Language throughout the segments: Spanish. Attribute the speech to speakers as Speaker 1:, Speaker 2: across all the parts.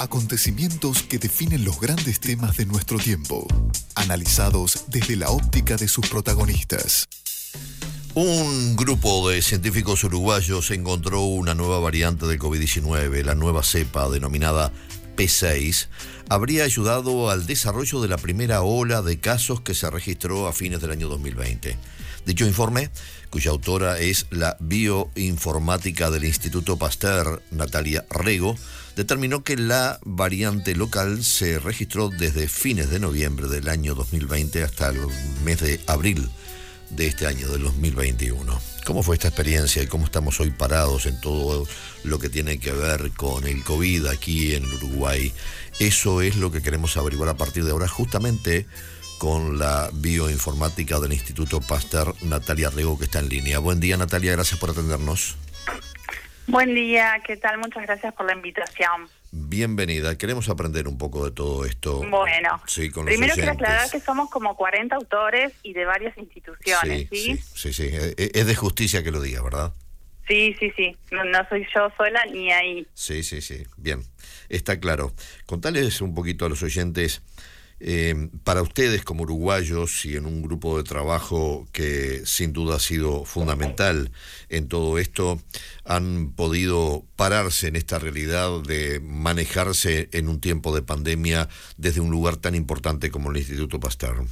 Speaker 1: Acontecimientos que definen los grandes temas de nuestro tiempo, analizados desde la óptica de sus protagonistas.
Speaker 2: Un grupo de científicos uruguayos encontró una nueva variante del COVID-19, la nueva cepa denominada P6, habría ayudado al desarrollo de la primera ola de casos que se registró a fines del año 2020. Dicho informe, cuya autora es la bioinformática del Instituto Pasteur, Natalia Rego, determinó que la variante local se registró desde fines de noviembre del año 2020 hasta el mes de abril de este año, del 2021. ¿Cómo fue esta experiencia y cómo estamos hoy parados en todo lo que tiene que ver con el COVID aquí en Uruguay? Eso es lo que queremos averiguar a partir de ahora, justamente con la bioinformática del Instituto Pasteur, Natalia Rego, que está en línea. Buen día, Natalia, gracias por atendernos.
Speaker 3: Buen día, ¿qué tal? Muchas gracias por la invitación.
Speaker 2: Bienvenida, queremos aprender un poco de todo esto.
Speaker 3: Bueno, primero quiero aclarar que somos como 40 autores y de varias instituciones, ¿sí?
Speaker 2: Sí, sí, e, e, Es de justicia que lo diga, ¿verdad?
Speaker 3: Sí, sí, sí. No, no, soy yo sola ni ahí.
Speaker 2: Sí, sí, sí. Bien, está claro. Contales un poquito a los oyentes eh, para ustedes como uruguayos y en un grupo de trabajo que sin duda ha sido fundamental en todo esto, han podido pararse en esta realidad de manejarse en un tiempo de pandemia desde un lugar tan importante como el Instituto Pasteur?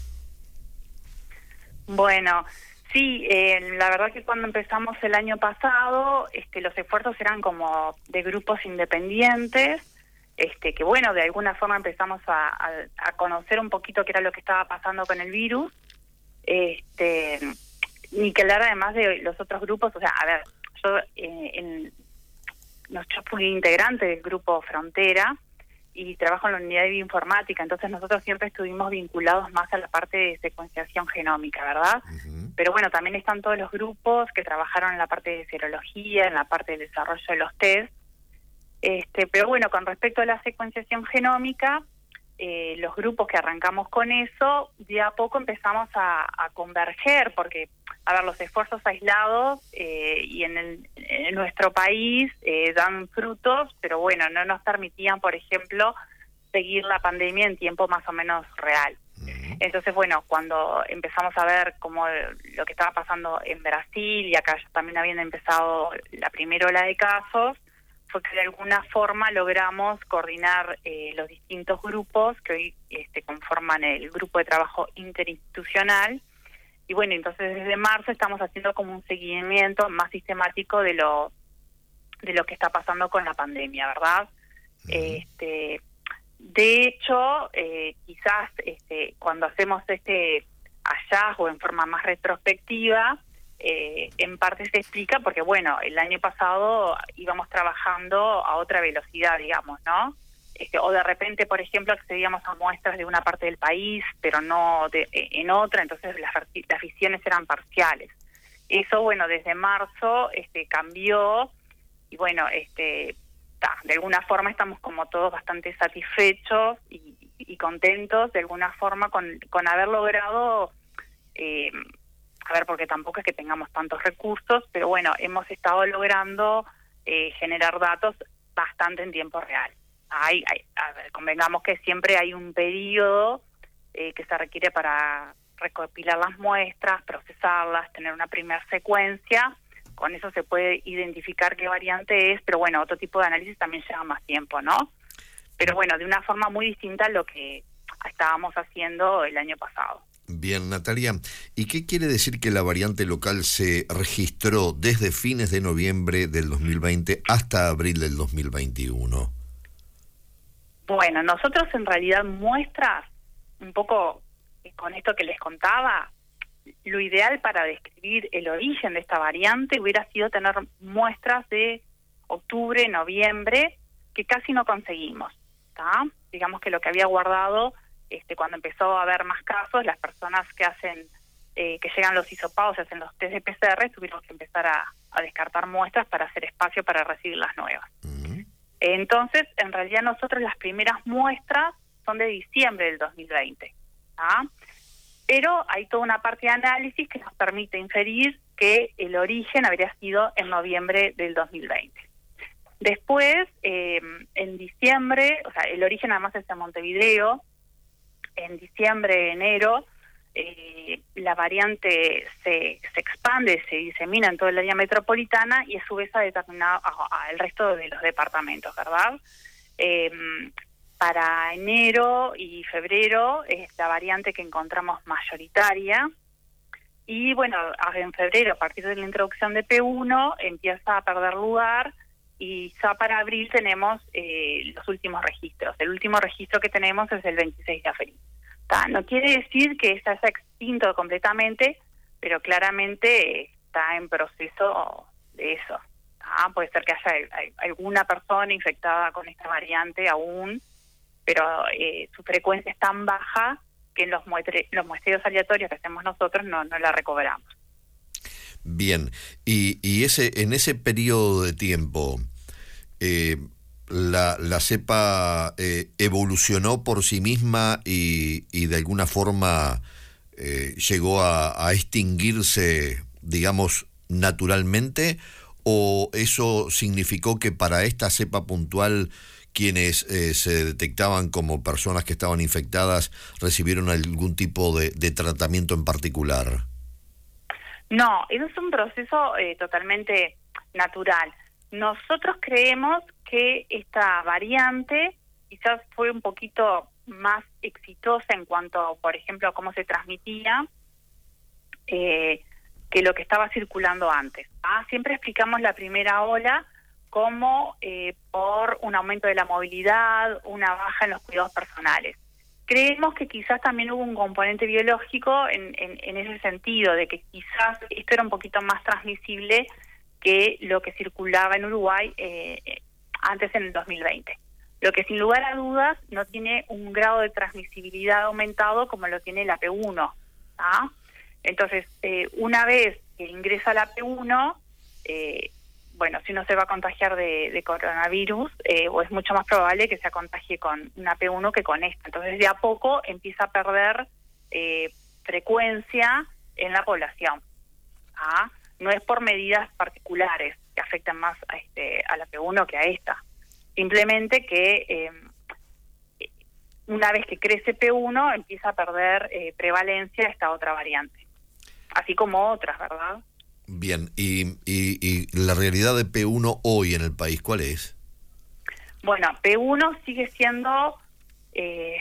Speaker 3: Bueno, sí, eh, la verdad que cuando empezamos el año pasado, este, los esfuerzos eran como de grupos independientes este, que bueno, de alguna forma empezamos a, conocer un poquito qué era lo que estaba pasando con el virus, este, ni que hablar además de los otros grupos, o sea, a ver, yo, eh, en, yo fui integrante del grupo Frontera y trabajo en la unidad de bioinformática, entonces nosotros siempre estuvimos vinculados más a la parte de secuenciación genómica, ¿verdad? Pero bueno, también están todos los grupos que trabajaron en la parte de serología, en la parte del desarrollo de los test, este, pero bueno, con respecto a la secuenciación genómica, eh, los grupos que arrancamos con eso, de a poco empezamos a, converger, porque, a ver, los esfuerzos aislados eh, y en, nuestro país eh, dan frutos, pero bueno, no nos permitían, por ejemplo, seguir la pandemia en tiempo más o menos real. Entonces, bueno, cuando empezamos a ver cómo lo que estaba pasando en Brasil y acá ya también habían empezado la primera ola de casos, fue que de alguna forma logramos coordinar eh, los distintos grupos que hoy este, conforman el grupo de trabajo interinstitucional. Y bueno, entonces desde marzo estamos haciendo como un seguimiento más sistemático de lo de lo que está pasando con la pandemia, ¿verdad? Este, de hecho, eh, quizás este, cuando hacemos este hallazgo en forma más retrospectiva, eh, en parte se explica porque, bueno, el año pasado íbamos trabajando a otra velocidad, digamos, ¿no? Este, o de repente, por ejemplo, accedíamos a muestras de una parte del país, pero no de, en otra, entonces las, las visiones eran parciales. Eso, bueno, desde marzo este, cambió y, bueno, este, de alguna forma estamos como todos bastante satisfechos y, y contentos, de alguna forma, con, con haber logrado... Eh, a ver, porque tampoco es que tengamos tantos recursos, pero bueno, hemos estado logrando eh, generar datos bastante en tiempo real. Hay, a ver, convengamos que siempre hay un periodo eh, que se requiere para recopilar las muestras, procesarlas, tener una primera secuencia. Con eso se puede identificar qué variante es, pero bueno, otro tipo de análisis también lleva más tiempo, ¿no? Pero bueno, de una forma muy distinta a lo que estábamos haciendo el año pasado.
Speaker 2: Bien, Natalia, ¿y qué quiere decir que la variante local se registró desde fines de noviembre del 2020 hasta abril del 2021?
Speaker 3: Bueno, nosotros en realidad muestras, un poco con esto que les contaba, lo ideal para describir el origen de esta variante hubiera sido tener muestras de octubre, noviembre, que casi no conseguimos. Digamos que lo que había guardado este, cuando empezó a haber más casos, las personas que hacen, eh, que llegan los hisopados, hacen los test de PCR, tuvieron que empezar a, descartar muestras para hacer espacio para recibir las nuevas. Entonces, en realidad nosotros las primeras muestras son de diciembre del 2020. Pero hay toda una parte de análisis que nos permite inferir que el origen habría sido en noviembre del 2020. Después, eh, en diciembre, o sea, el origen además es en Montevideo, en diciembre, enero, eh, la variante se, se expande, se disemina en todo el área metropolitana y a su vez ha determinado al resto de los departamentos, ¿verdad? Eh, para enero y febrero es la variante que encontramos mayoritaria. Y bueno, en febrero, a partir de la introducción de P1, empieza a perder lugar y ya para abril tenemos eh, los últimos registros. El último registro que tenemos es el 26 de abril. No quiere decir que está extinto completamente, pero claramente está en proceso de eso. Puede ser que haya alguna persona infectada con esta variante aún, pero eh, su frecuencia es tan baja que en los, los muestreos aleatorios que hacemos nosotros no, no la recobramos.
Speaker 2: Bien, y, y ese en ese periodo de tiempo, eh, la, la cepa eh, evolucionó por sí misma y, y de alguna forma eh, llegó a, extinguirse, digamos, naturalmente, o eso significó que para esta cepa puntual quienes eh, se detectaban como personas que estaban infectadas recibieron algún tipo de, de tratamiento en particular?
Speaker 3: No, eso es un proceso totalmente natural. Nosotros creemos que esta variante quizás fue un poquito más exitosa en cuanto, por ejemplo, a cómo se transmitía eh, que lo que estaba circulando antes. ¿ah? Siempre explicamos la primera ola como eh, por un aumento de la movilidad, una baja en los cuidados personales. Creemos que quizás también hubo un componente biológico en, en ese sentido, de que quizás esto era un poquito más transmisible que lo que circulaba en Uruguay eh, antes en el 2020. Lo que sin lugar a dudas no tiene un grado de transmisibilidad aumentado como lo tiene la P1. ¿ah? Entonces, eh, una vez que ingresa la P1, eh, bueno, si no se va a contagiar de, coronavirus, o es mucho más probable que se contagie con una P1 que con esta. Entonces, de a poco empieza a perder frecuencia en la población. ¿ah? no es por medidas particulares que afectan más a, este, a la P1 que a esta. Simplemente que eh, una vez que crece P1 empieza a perder eh, prevalencia esta otra variante, así como otras, ¿verdad?
Speaker 2: Bien, ¿Y, y, la realidad de P1 hoy en el país cuál es?
Speaker 3: Bueno, P1 sigue siendo eh,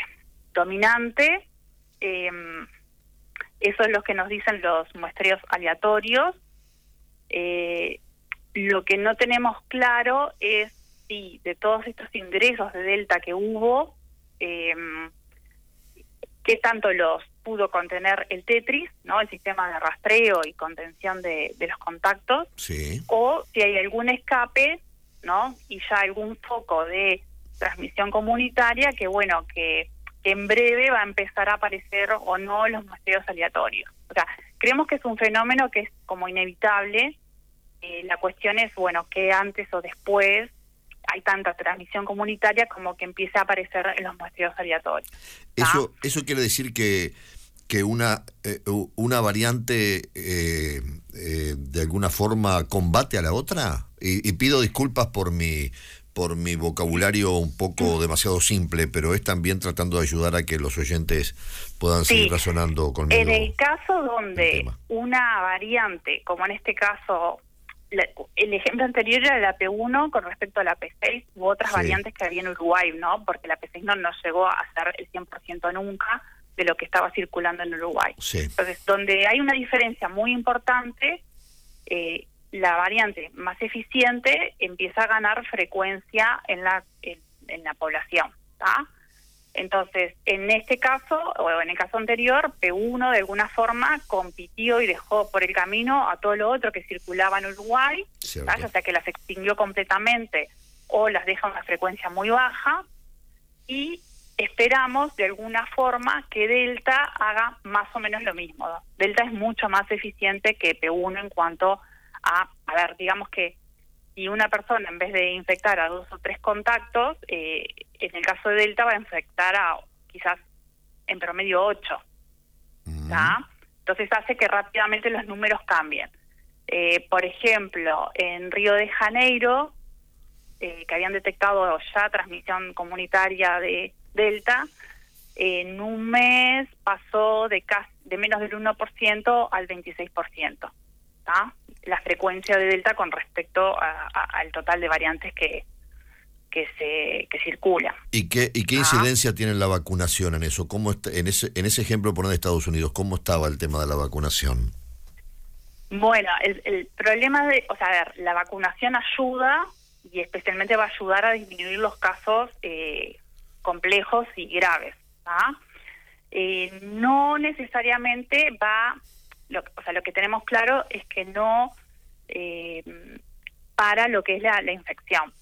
Speaker 3: dominante, em, eso es lo que nos dicen los muestreos aleatorios, eh, lo que no tenemos claro es si de todos estos ingresos de Delta que hubo, eh, qué tanto los pudo contener el Tetris, ¿no? el sistema de rastreo y contención de, los contactos, o si hay algún escape no y ya algún foco de transmisión comunitaria que, bueno, que, que en breve va a empezar a aparecer o no los muestreos aleatorios. O sea, creemos que es un fenómeno que es como inevitable, eh, la cuestión es, bueno, que antes o después hay tanta transmisión comunitaria como que empiece a aparecer en los muestreos aleatorios.
Speaker 2: Eso, eso quiere decir que, que una, eh, una variante eh, de alguna forma combate a la otra? Y, pido disculpas por mi por mi vocabulario un poco mm. demasiado simple, pero es también tratando de ayudar a que los oyentes puedan seguir razonando conmigo.
Speaker 3: En el caso donde una variante, como en este caso el ejemplo anterior era la P1 con respecto a la P6 u otras variantes que había en Uruguay, ¿no? Porque la P6 no, nos llegó a ser el 100% nunca de lo que estaba circulando en Uruguay. Entonces, donde hay una diferencia muy importante, eh, la variante más eficiente empieza a ganar frecuencia en la, en, la población, ¿está? Entonces, en este caso, o en el caso anterior, P1 de alguna forma compitió y dejó por el camino a todo lo otro que circulaba en Uruguay, o sea que las extinguió completamente o las deja a una frecuencia muy baja, y esperamos de alguna forma que Delta haga más o menos lo mismo. Delta es mucho más eficiente que P1 en cuanto a, a ver, digamos que y una persona en vez de infectar a dos o tres contactos, eh, en el caso de Delta va a infectar a quizás en promedio ocho. Entonces hace que rápidamente los números cambien. Eh, por ejemplo, en Río de Janeiro, eh, que habían detectado ya transmisión comunitaria de Delta, en un mes pasó de, de menos del 1% al 26%. La frecuencia de Delta con respecto al total de variantes que, que se que circula.
Speaker 2: ¿Y qué y qué incidencia tiene la vacunación en eso? ¿Cómo en ese en ese ejemplo por de Estados Unidos cómo estaba el tema de la vacunación?
Speaker 3: Bueno, el, el problema de, o sea, a ver, la vacunación ayuda y especialmente va a ayudar a disminuir los casos eh, complejos y graves. Eh, no necesariamente va, lo, o sea, lo que tenemos claro es que no eh, para lo que es la, la infección.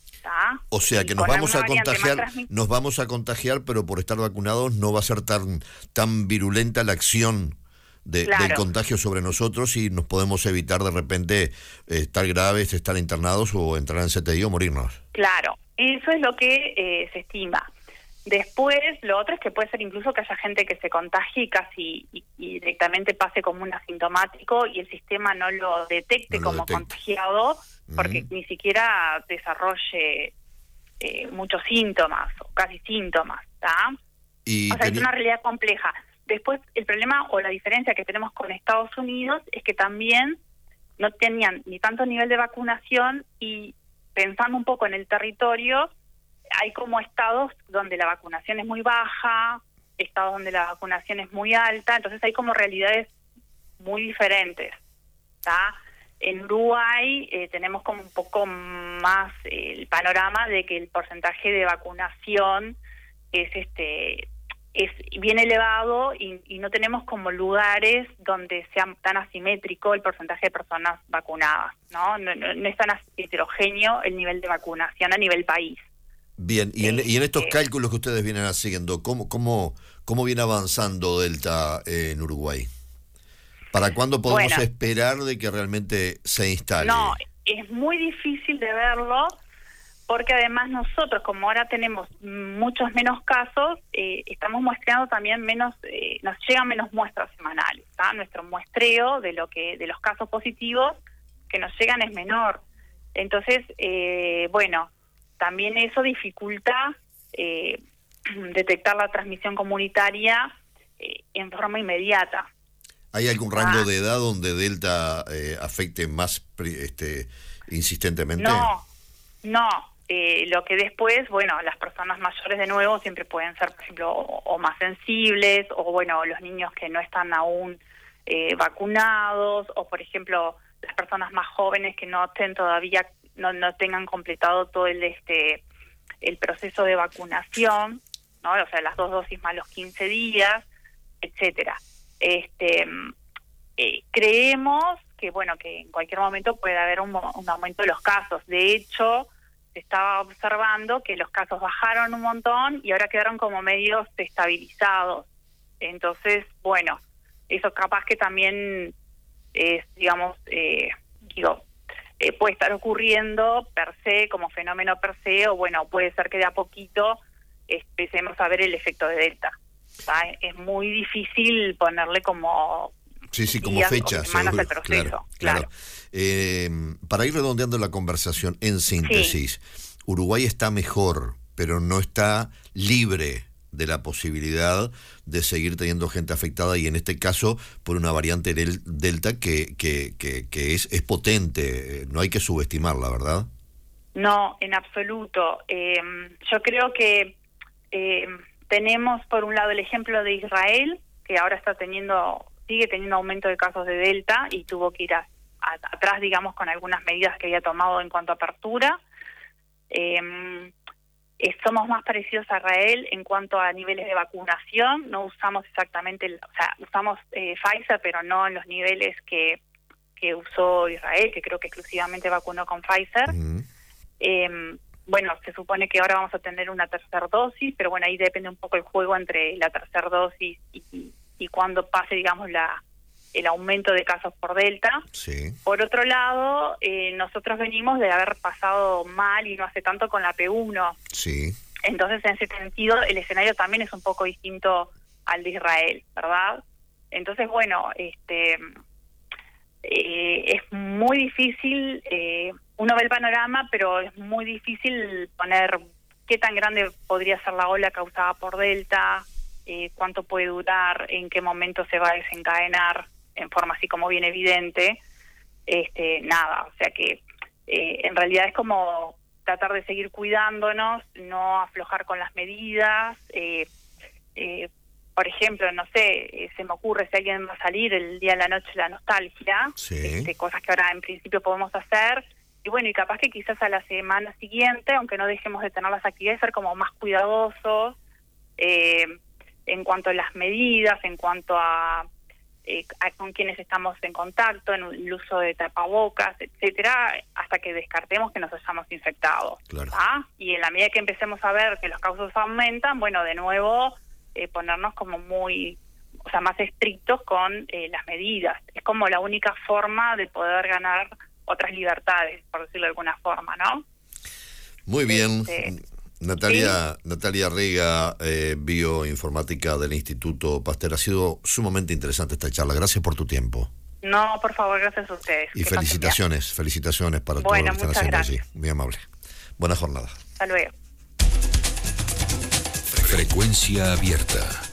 Speaker 2: O sea que nos vamos a contagiar, nos vamos a contagiar, pero por estar vacunados no va a ser tan tan virulenta la acción de, del contagio sobre nosotros y nos podemos evitar de repente eh, estar graves, estar internados o entrar en CTI o morirnos.
Speaker 3: Claro, eso es lo que eh, se estima. Después, lo otro es que puede ser incluso que haya gente que se contagie casi y, directamente pase como un asintomático y el sistema no lo detecte como contagiado porque ni siquiera desarrolle eh, muchos síntomas o casi síntomas. Y o sea, es una realidad compleja. Después, el problema o la diferencia que tenemos con Estados Unidos es que también no tenían ni tanto nivel de vacunación y pensando un poco en el territorio, hay como estados donde la vacunación es muy baja, estados donde la vacunación es muy alta, entonces hay como realidades muy diferentes. ¿está? En Uruguay eh, tenemos como un poco más el panorama de que el porcentaje de vacunación es este es bien elevado y, no tenemos como lugares donde sea tan asimétrico el porcentaje de personas vacunadas, ¿no? No, no, es tan heterogéneo el nivel de vacunación a nivel país.
Speaker 2: Bien, y en, y en estos este cálculos que ustedes vienen haciendo, ¿cómo, cómo, cómo viene avanzando Delta en Uruguay? ¿Para cuándo podemos esperar de que realmente se instale?
Speaker 3: No, es muy difícil de verlo porque además nosotros, como ahora tenemos muchos menos casos, eh, estamos muestreando también menos, eh, nos llegan menos muestras semanales. Nuestro muestreo de lo que de los casos positivos que nos llegan es menor. Entonces, eh, bueno, también eso dificulta detectar la transmisión comunitaria en forma inmediata.
Speaker 2: ¿Hay algún rango ah. de edad donde Delta afecte más este, insistentemente?
Speaker 3: No, no, eh, lo que después, bueno, las personas mayores de nuevo siempre pueden ser, por ejemplo, o, más sensibles, o bueno, los niños que no están aún eh, vacunados, o por ejemplo, las personas más jóvenes que no estén todavía, no, no tengan completado todo el este el proceso de vacunación, ¿no? O sea, las dos dosis más los 15 días, etcétera. Este, eh, creemos que, bueno, que en cualquier momento puede haber un, un aumento de los casos. De hecho, se estaba observando que los casos bajaron un montón y ahora quedaron como medios estabilizados. Entonces, bueno, eso capaz que también es, digamos, eh, digo, eh, puede estar ocurriendo per se, como fenómeno per se, o bueno, puede ser que de a poquito empecemos a ver el efecto de Delta. Es muy difícil ponerle como
Speaker 2: Sí, sí, como fechas. Claro, claro. Eh, para ir redondeando la conversación, en síntesis, Uruguay está mejor, pero no está libre de la posibilidad de seguir teniendo gente afectada y en este caso por una variante del delta que, que, que, es, es potente, no hay que subestimarla, ¿verdad?
Speaker 3: No, en absoluto. Eh, yo creo que eh, tenemos por un lado el ejemplo de Israel, que ahora está teniendo sigue teniendo aumento de casos de Delta y tuvo que ir atrás, digamos, con algunas medidas que había tomado en cuanto a apertura. Em, eh, somos más parecidos a Israel en cuanto a niveles de vacunación. No usamos exactamente, el, o sea, usamos eh, Pfizer, pero no en los niveles que, que usó Israel, que creo que exclusivamente vacunó con Pfizer. Em, bueno, se supone que ahora vamos a tener una tercera dosis, pero bueno, ahí depende un poco el juego entre la tercera dosis y, y cuando pase, digamos, la el aumento de casos por Delta.
Speaker 2: Sí.
Speaker 3: Por otro lado, eh, nosotros venimos de haber pasado mal y no hace tanto con la P1.
Speaker 2: Sí.
Speaker 3: Entonces, en ese sentido, el escenario también es un poco distinto al de Israel, ¿verdad? Entonces, bueno, este eh, es muy difícil eh, uno ve el panorama, pero es muy difícil poner qué tan grande podría ser la ola causada por Delta, eh, cuánto puede durar, en qué momento se va a desencadenar en forma así como bien evidente. Este, nada, o sea que eh, en realidad es como tratar de seguir cuidándonos, no aflojar con las medidas. Eh, eh, por ejemplo, no sé, se me ocurre si alguien va a salir el día de la noche la nostalgia, este, cosas que ahora en principio podemos hacer. Y bueno, y capaz que quizás a la semana siguiente, aunque no dejemos de tener las actividades, ser como más cuidadosos en cuanto a las medidas, en cuanto a eh, con quienes estamos en contacto, en el uso de tapabocas, etcétera, hasta que descartemos que nos hayamos infectado. Y en la medida que empecemos a ver que los casos aumentan, bueno, de nuevo eh, ponernos como muy, o sea, más estrictos con eh, las medidas. Es como la única forma de poder ganar otras libertades, por decirlo de alguna forma, ¿no?
Speaker 2: Muy bien. Este, Natalia, Natalia Rega, eh, bioinformática del Instituto Pasteur. Ha sido sumamente interesante esta charla. Gracias por tu tiempo.
Speaker 3: No, por favor, gracias a ustedes.
Speaker 2: Y felicitaciones, felicitaciones para todos los que están haciendo allí. Muy amable. Buena jornada.
Speaker 3: Hasta luego.
Speaker 1: Frecuencia abierta.